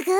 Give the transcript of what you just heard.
啊哈